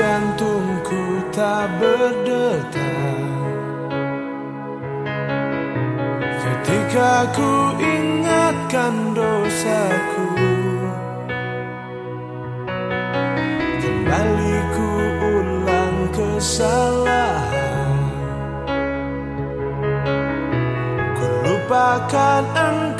jantungku tak berdetak Ketika ku ingatkan dosaku Kembali ku ulang kesalahan. Ku lupakan engkau